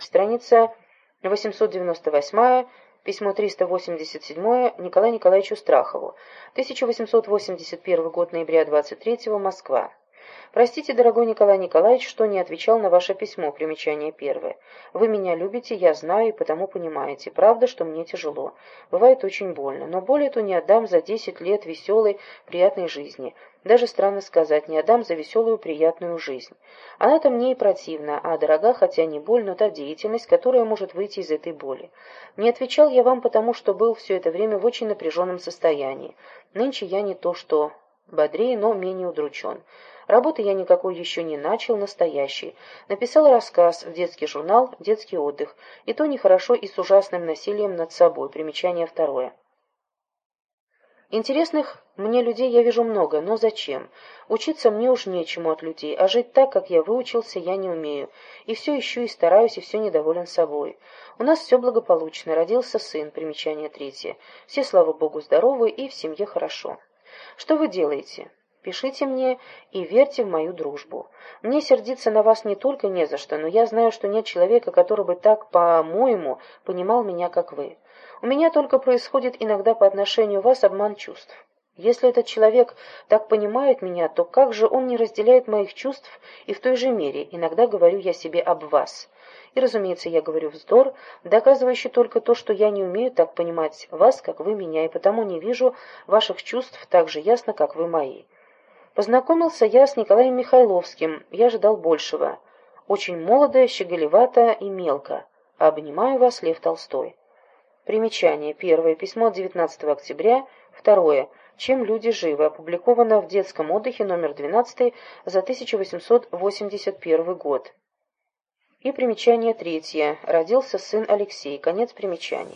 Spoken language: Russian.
Страница 898 Письмо 387 Николаю Николаевичу Страхову. 1881 год, ноября 23 Москва. Простите, дорогой Николай Николаевич, что не отвечал на ваше письмо, примечание первое. Вы меня любите, я знаю и потому понимаете. Правда, что мне тяжело. Бывает очень больно, но боль эту не отдам за десять лет веселой, приятной жизни. Даже странно сказать, не отдам за веселую, приятную жизнь. Она-то мне и противна, а дорога, хотя не боль, но та деятельность, которая может выйти из этой боли. Не отвечал я вам потому, что был все это время в очень напряженном состоянии. Нынче я не то что бодрее, но менее удручен. Работы я никакой еще не начал, настоящий. Написал рассказ в детский журнал «Детский отдых», и то нехорошо и с ужасным насилием над собой. Примечание второе. Интересных мне людей я вижу много, но зачем? Учиться мне уж нечему от людей, а жить так, как я выучился, я не умею. И все ищу, и стараюсь, и все недоволен собой. У нас все благополучно, родился сын, примечание третье. Все, слава богу, здоровы и в семье хорошо. Что вы делаете? Пишите мне и верьте в мою дружбу. Мне сердиться на вас не только не за что, но я знаю, что нет человека, который бы так, по-моему, понимал меня, как вы. У меня только происходит иногда по отношению вас обман чувств. Если этот человек так понимает меня, то как же он не разделяет моих чувств и в той же мере, иногда говорю я себе об вас. И, разумеется, я говорю вздор, доказывающий только то, что я не умею так понимать вас, как вы меня, и потому не вижу ваших чувств так же ясно, как вы мои. Познакомился я с Николаем Михайловским, я ожидал большего. Очень молодо, щеголевато и мелко. Обнимаю вас, Лев Толстой. Примечание. Первое. Письмо 19 октября. Второе. Чем люди живы. Опубликовано в детском отдыхе номер 12 за 1881 год. И примечание третье. Родился сын Алексей. Конец примечаний.